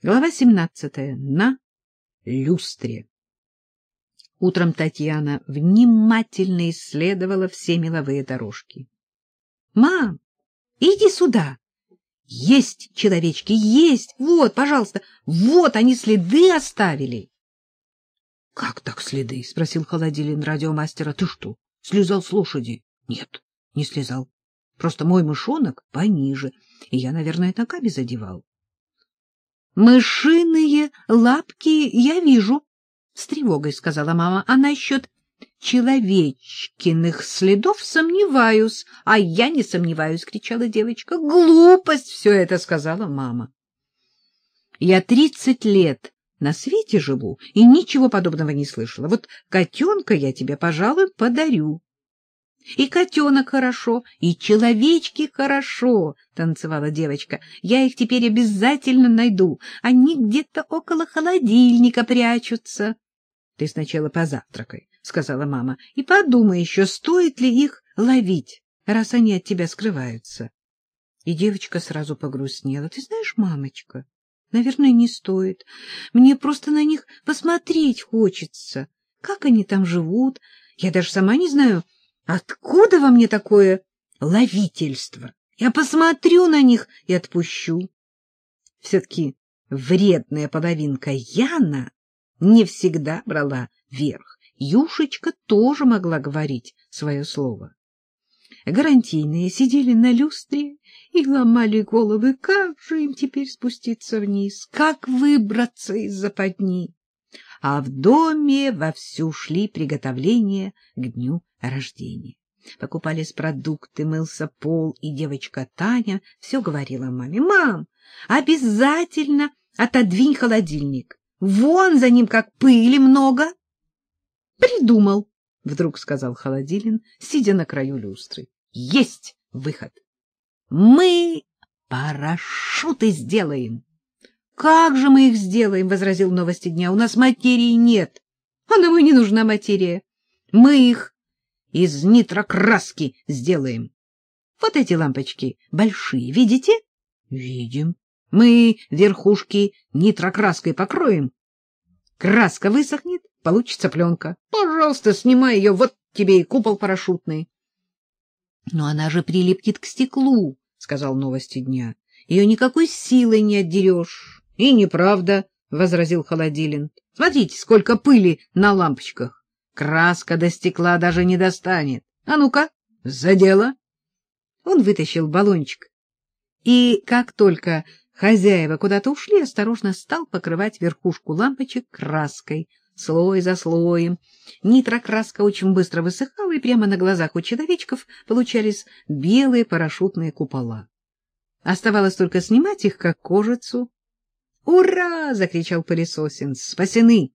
Глава 17. На люстре. Утром Татьяна внимательно исследовала все меловые дорожки. — Мам, иди сюда! Есть человечки, есть! Вот, пожалуйста, вот они следы оставили! — Как так следы? — спросил холодилин радиомастера. — Ты что, слезал с лошади? — Нет, не слезал. Просто мой мышонок пониже, и я, наверное, ногами задевал. Мышиные лапки я вижу, — с тревогой сказала мама. А насчет человечкиных следов сомневаюсь. — А я не сомневаюсь, — кричала девочка. — Глупость все это, — сказала мама. Я тридцать лет на свете живу и ничего подобного не слышала. Вот котенка я тебе, пожалуй, подарю. И котенок хорошо, и человечки хорошо, — танцевала девочка. Я их теперь обязательно найду. Они где-то около холодильника прячутся. — Ты сначала позавтракай, — сказала мама, — и подумай еще, стоит ли их ловить, раз они от тебя скрываются. И девочка сразу погрустнела. — Ты знаешь, мамочка, наверное, не стоит. Мне просто на них посмотреть хочется. Как они там живут? Я даже сама не знаю, — Откуда во мне такое ловительство? Я посмотрю на них и отпущу. Все-таки вредная половинка Яна не всегда брала верх. Юшечка тоже могла говорить свое слово. Гарантийные сидели на люстре и ломали головы, как же им теперь спуститься вниз, как выбраться из западни а в доме вовсю шли приготовления к дню рождения. Покупались продукты, мылся пол, и девочка Таня все говорила маме. — Мам, обязательно отодвинь холодильник. Вон за ним как пыли много. — Придумал, — вдруг сказал Холодилин, сидя на краю люстры. — Есть выход. Мы парашюты сделаем. Как же мы их сделаем, — возразил новости дня. — У нас материи нет. А нам и не нужна материя. Мы их из нитрокраски сделаем. Вот эти лампочки большие, видите? Видим. Мы верхушки нитрокраской покроем. Краска высохнет, получится пленка. Пожалуйста, снимай ее, вот тебе и купол парашютный. Но она же прилипнет к стеклу, — сказал новости дня. Ее никакой силой не отдерешь. — И неправда, — возразил Холодилин. — Смотрите, сколько пыли на лампочках. Краска до стекла даже не достанет. А ну-ка, за дело. Он вытащил баллончик. И как только хозяева куда-то ушли, осторожно стал покрывать верхушку лампочек краской, слой за слоем. Нитрокраска очень быстро высыхала, и прямо на глазах у человечков получались белые парашютные купола. Оставалось только снимать их, как кожицу, «Ура!» — закричал пылесосин. «Спасены!»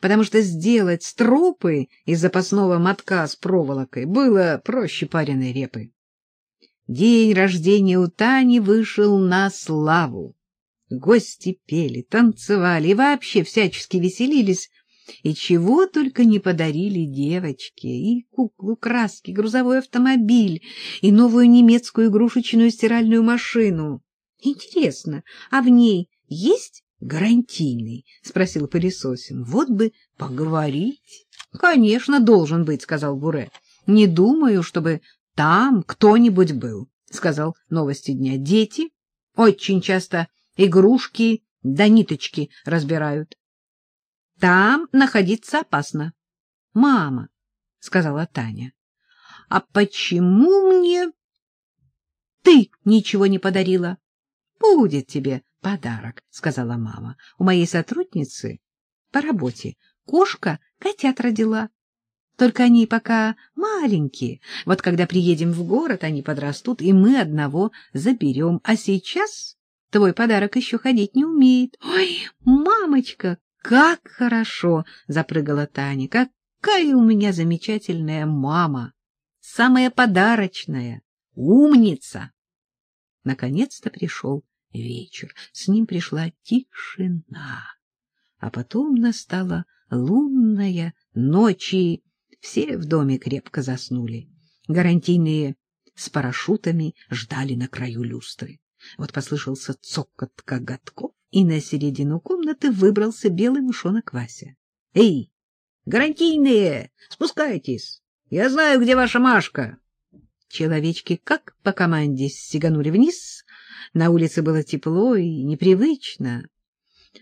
Потому что сделать стропы из запасного мотка с проволокой было проще пареной репы. День рождения у Тани вышел на славу. Гости пели, танцевали и вообще всячески веселились, и чего только не подарили девочке, и куклу, краски, грузовой автомобиль, и новую немецкую игрушечную стиральную машину. Интересно, а в ней есть гарантийный? — спросил пылесосин. — Вот бы поговорить. — Конечно, должен быть, — сказал Буре. — Не думаю, чтобы там кто-нибудь был, — сказал новости дня. — Дети очень часто игрушки да ниточки разбирают. — Там находиться опасно. — Мама, — сказала Таня, — а почему мне ты ничего не подарила? Будет тебе подарок, — сказала мама. — У моей сотрудницы по работе кошка котят родила. Только они пока маленькие. Вот когда приедем в город, они подрастут, и мы одного заберем. А сейчас твой подарок еще ходить не умеет. — Ой, мамочка, как хорошо! — запрыгала Таня. — Какая у меня замечательная мама! Самая подарочная! Умница! Наконец-то пришел вечер. С ним пришла тишина. А потом настала лунная ночь, и все в доме крепко заснули. Гарантийные с парашютами ждали на краю люстры. Вот послышался цокот коготков, и на середину комнаты выбрался белый мышонок Вася. — Эй, гарантийные, спускайтесь! Я знаю, где ваша Машка! Человечки, как по команде, сиганули вниз. На улице было тепло и непривычно.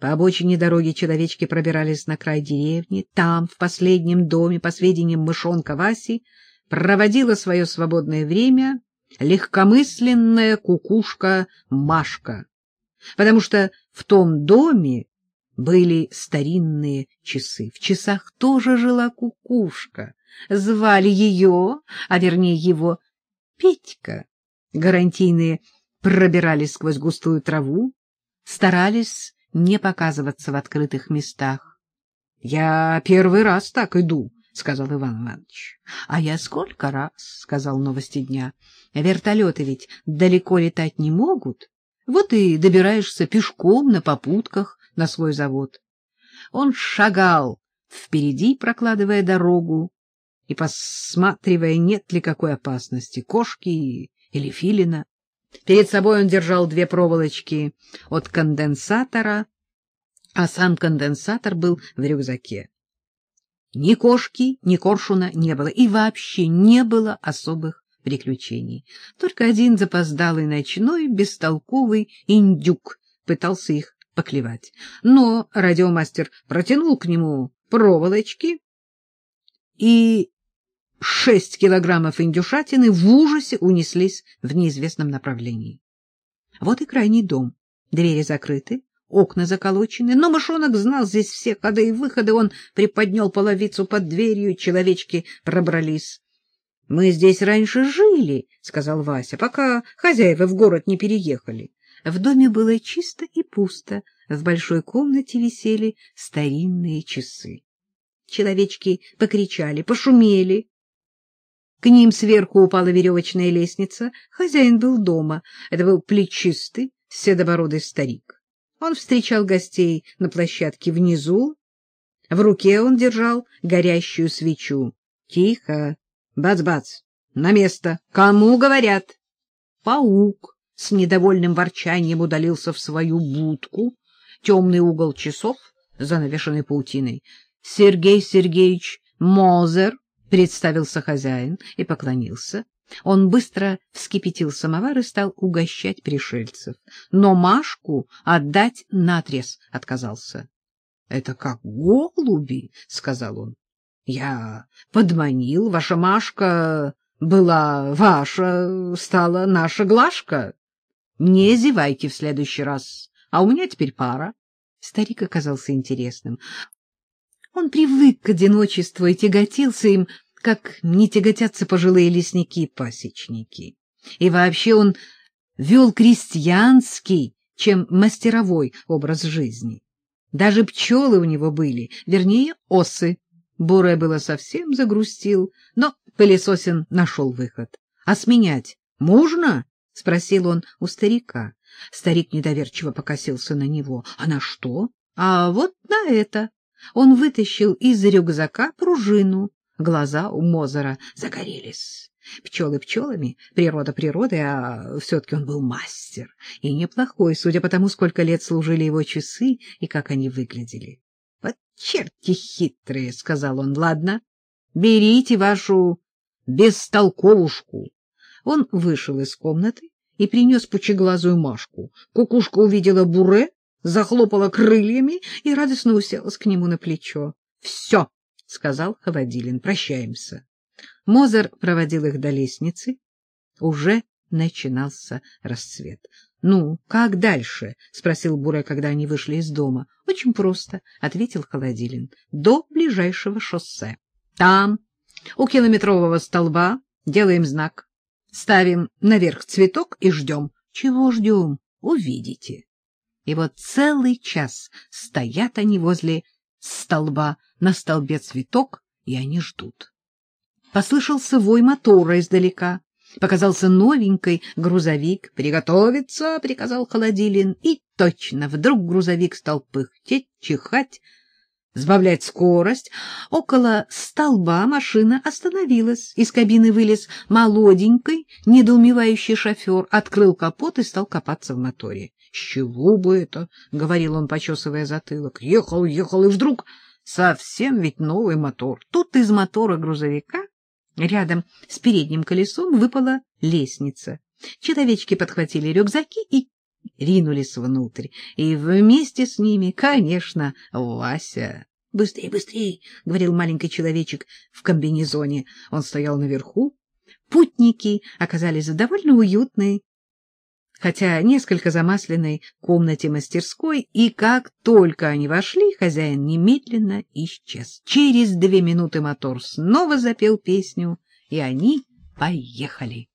По обочине дороги человечки пробирались на край деревни. Там, в последнем доме, по сведениям мышонка Васи, проводила свое свободное время легкомысленная кукушка Машка, потому что в том доме были старинные часы. В часах тоже жила кукушка. Звали ее, а вернее его, Петька. Гарантийные пробирались сквозь густую траву, старались не показываться в открытых местах. — Я первый раз так иду, — сказал Иван Иванович. — А я сколько раз, — сказал новости дня. — Вертолеты ведь далеко летать не могут. Вот и добираешься пешком на попутках на свой завод. Он шагал впереди, прокладывая дорогу, и посматривая, нет ли какой опасности, кошки или филина. Перед собой он держал две проволочки от конденсатора, а сам конденсатор был в рюкзаке. Ни кошки, ни коршуна не было, и вообще не было особых приключений. Только один запоздалый ночной, бестолковый индюк пытался их поклевать. Но радиомастер протянул к нему проволочки, и шесть килограммов индюшатины в ужасе унеслись в неизвестном направлении. Вот и крайний дом. Двери закрыты, окна заколочены, но мышонок знал здесь все ходы и выходы. Он приподнял половицу под дверью, человечки пробрались. — Мы здесь раньше жили, — сказал Вася, — пока хозяева в город не переехали. В доме было чисто и пусто, в большой комнате висели старинные часы. Человечки покричали, пошумели. К ним сверху упала веревочная лестница. Хозяин был дома. Это был плечистый, седобородый старик. Он встречал гостей на площадке внизу. В руке он держал горящую свечу. — Тихо! Бац-бац! На место! Кому говорят? Паук с недовольным ворчанием удалился в свою будку. Темный угол часов, занавешенный паутиной. Сергей Сергеевич Мозер — представился хозяин и поклонился. Он быстро вскипятил самовар и стал угощать пришельцев. Но Машку отдать наотрез отказался. — Это как голуби, — сказал он. — Я подманил, ваша Машка была ваша, стала наша Глашка. Не зевайте в следующий раз, а у меня теперь пара. Старик оказался интересным. Он привык к одиночеству и тяготился им, как не тяготятся пожилые лесники пасечники. И вообще он вел крестьянский, чем мастеровой образ жизни. Даже пчелы у него были, вернее, осы. Бурая было совсем загрустил, но пылесосин нашел выход. — А сменять можно? — спросил он у старика. Старик недоверчиво покосился на него. — А на что? — А вот на это. Он вытащил из рюкзака пружину. Глаза у Мозера загорелись. Пчелы пчелами, природа природой, а все-таки он был мастер. И неплохой, судя по тому, сколько лет служили его часы и как они выглядели. — Вот черти хитрые, — сказал он. — Ладно, берите вашу бестолковушку. Он вышел из комнаты и принес пучеглазую Машку. Кукушка увидела буре захлопала крыльями и радостно уселась к нему на плечо. — Все, — сказал Холодилин, — прощаемся. Мозер проводил их до лестницы. Уже начинался рассвет. — Ну, как дальше? — спросил Буре, когда они вышли из дома. — Очень просто, — ответил Холодилин. — До ближайшего шоссе. Там, у километрового столба, делаем знак. Ставим наверх цветок и ждем. — Чего ждем? Увидите. И вот целый час стоят они возле столба, на столбе цветок, и они ждут. Послышался вой мотора издалека. Показался новенький грузовик. «Приготовиться!» — приказал Холодилин. И точно, вдруг грузовик стал пыхтеть, чихать, сбавлять скорость. Около столба машина остановилась. Из кабины вылез молоденький, недоумевающий шофер, открыл капот и стал копаться в моторе. Чего бы это? — говорил он, почесывая затылок. Ехал, ехал, и вдруг совсем ведь новый мотор. Тут из мотора грузовика рядом с передним колесом выпала лестница. Человечки подхватили рюкзаки и ринулись внутрь. И вместе с ними, конечно, Вася. «Быстрей, быстрей!» — говорил маленький человечек в комбинезоне. Он стоял наверху. Путники оказались довольно уютной, хотя несколько замасленной комнате мастерской, и как только они вошли, хозяин немедленно исчез. Через две минуты мотор снова запел песню, и они поехали.